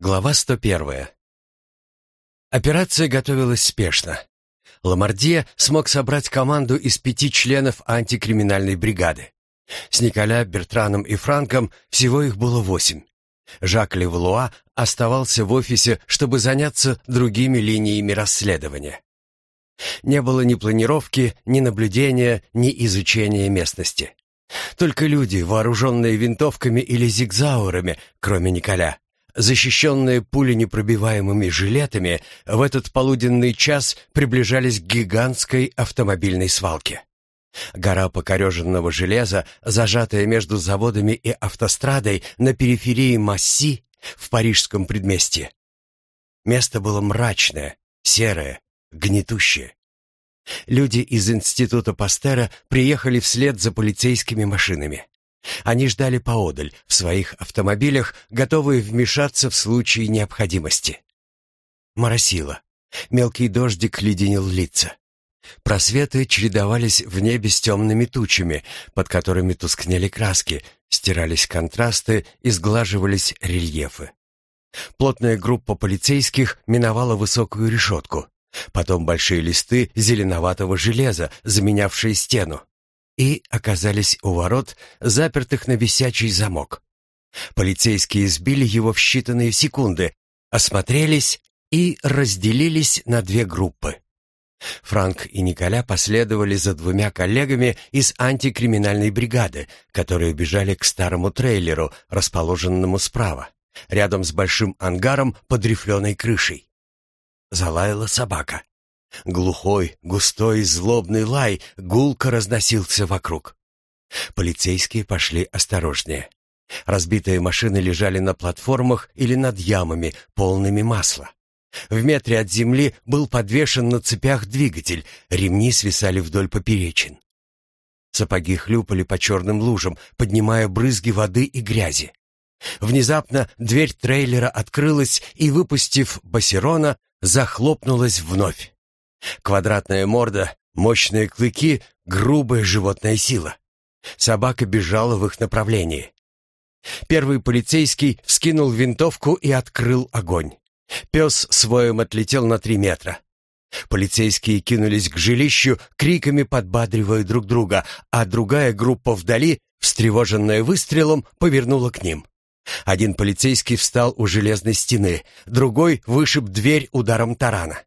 Глава 101. Операция готовилась спешно. Ламардье смог собрать команду из пяти членов антикриминальной бригады. С Николя, Бертраном и Франком всего их было восемь. Жак Левлуа оставался в офисе, чтобы заняться другими линиями расследования. Не было ни планировки, ни наблюдения, ни изучения местности. Только люди, вооруженные винтовками или зигзаурами, кроме Николя, защищенные пуленепробиваемыми жилетами, в этот полуденный час приближались к гигантской автомобильной свалке. Гора покореженного железа, зажатая между заводами и автострадой на периферии Масси в парижском предместье. Место было мрачное, серое, гнетущее. Люди из института Пастера приехали вслед за полицейскими машинами. Они ждали поодаль, в своих автомобилях, готовые вмешаться в случае необходимости. Моросило. Мелкий дождик леденил лица. Просветы чередовались в небе с темными тучами, под которыми тускнели краски, стирались контрасты и сглаживались рельефы. Плотная группа полицейских миновала высокую решетку, потом большие листы зеленоватого железа, заменявшие стену и оказались у ворот, запертых на висячий замок. Полицейские сбили его в считанные секунды, осмотрелись и разделились на две группы. Франк и Николя последовали за двумя коллегами из антикриминальной бригады, которые бежали к старому трейлеру, расположенному справа, рядом с большим ангаром под рифленой крышей. Залаяла собака. Глухой, густой, злобный лай гулко разносился вокруг. Полицейские пошли осторожнее. Разбитые машины лежали на платформах или над ямами, полными масла. В метре от земли был подвешен на цепях двигатель, ремни свисали вдоль поперечин. Сапоги хлюпали по черным лужам, поднимая брызги воды и грязи. Внезапно дверь трейлера открылась и, выпустив Басерона, захлопнулась вновь. Квадратная морда, мощные клыки, грубая животная сила. Собака бежала в их направлении. Первый полицейский вскинул винтовку и открыл огонь. Пес своим отлетел на три метра. Полицейские кинулись к жилищу, криками подбадривая друг друга, а другая группа вдали, встревоженная выстрелом, повернула к ним. Один полицейский встал у железной стены, другой вышиб дверь ударом тарана.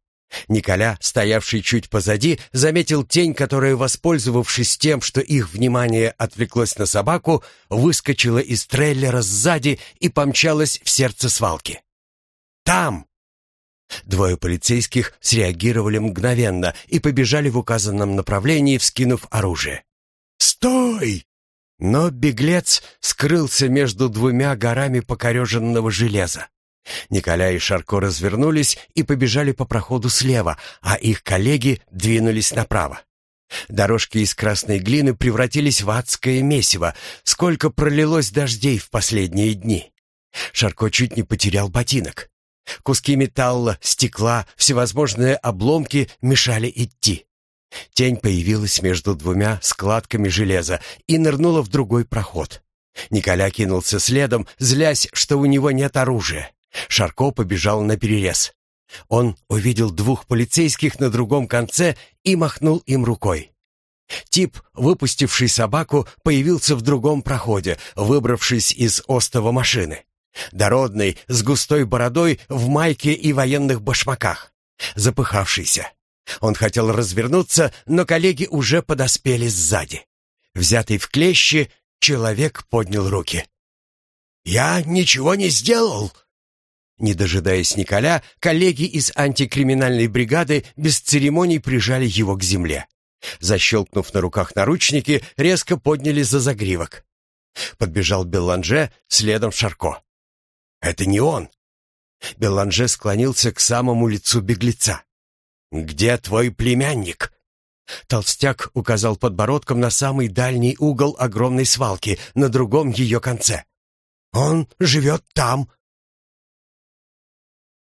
Николя, стоявший чуть позади, заметил тень, которая, воспользовавшись тем, что их внимание отвлеклось на собаку, выскочила из трейлера сзади и помчалась в сердце свалки. «Там!» Двое полицейских среагировали мгновенно и побежали в указанном направлении, вскинув оружие. «Стой!» Но беглец скрылся между двумя горами покореженного железа. Николя и Шарко развернулись и побежали по проходу слева, а их коллеги двинулись направо. Дорожки из красной глины превратились в адское месиво, сколько пролилось дождей в последние дни. Шарко чуть не потерял ботинок. Куски металла, стекла, всевозможные обломки мешали идти. Тень появилась между двумя складками железа и нырнула в другой проход. Николя кинулся следом, злясь, что у него нет оружия. Шарко побежал на перерез. Он увидел двух полицейских на другом конце и махнул им рукой. Тип, выпустивший собаку, появился в другом проходе, выбравшись из остова машины. Дородный, с густой бородой, в майке и военных башмаках. Запыхавшийся. Он хотел развернуться, но коллеги уже подоспели сзади. Взятый в клещи, человек поднял руки. «Я ничего не сделал!» Не дожидаясь Николя, коллеги из антикриминальной бригады без церемоний прижали его к земле. Защелкнув на руках наручники, резко подняли за загривок. Подбежал Белланже, следом Шарко. «Это не он!» Белланже склонился к самому лицу беглеца. «Где твой племянник?» Толстяк указал подбородком на самый дальний угол огромной свалки, на другом ее конце. «Он живет там»,